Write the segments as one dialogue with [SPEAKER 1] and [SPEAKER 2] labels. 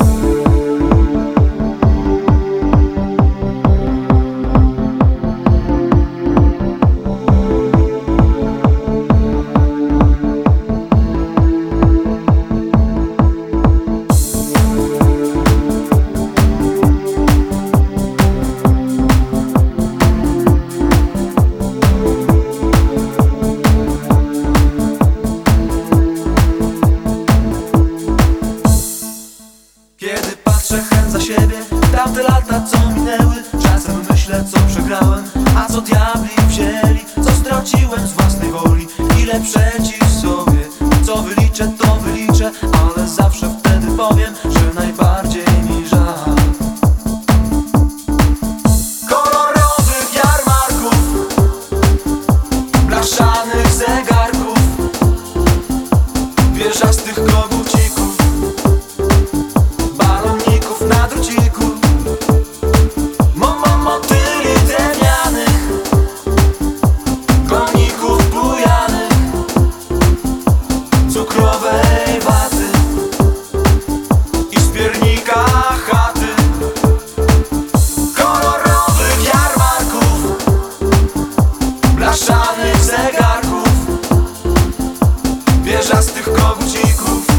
[SPEAKER 1] Yes. Baby. Blaszanych zegarków. Wieżastych kogucików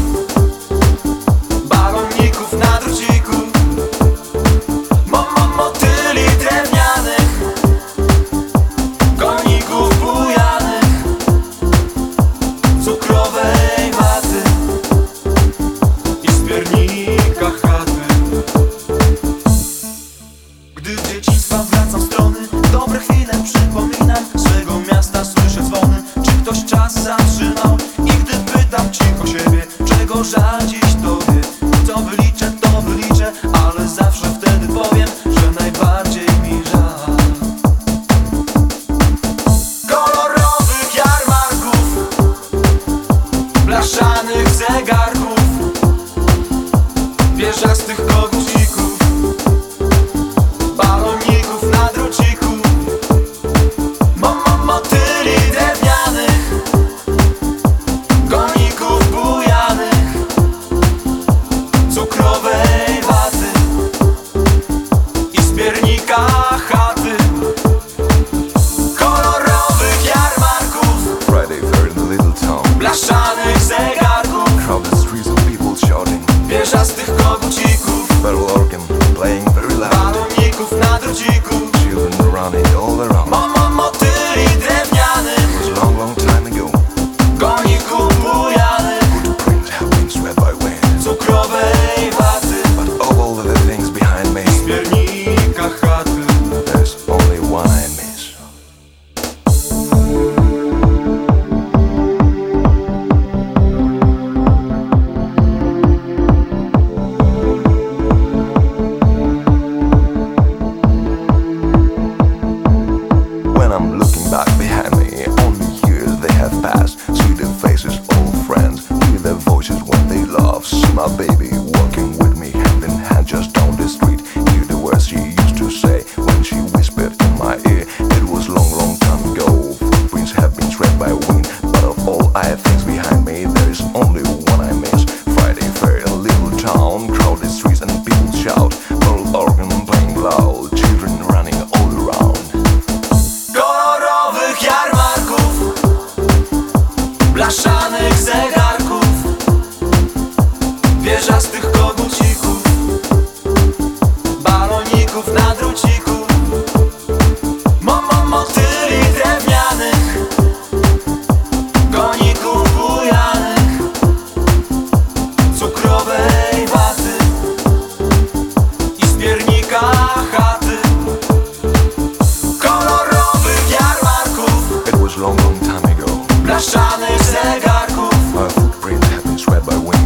[SPEAKER 1] Son.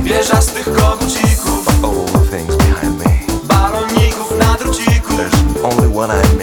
[SPEAKER 1] Wieżastych kogucików Baloników na druciku.
[SPEAKER 2] There's only one I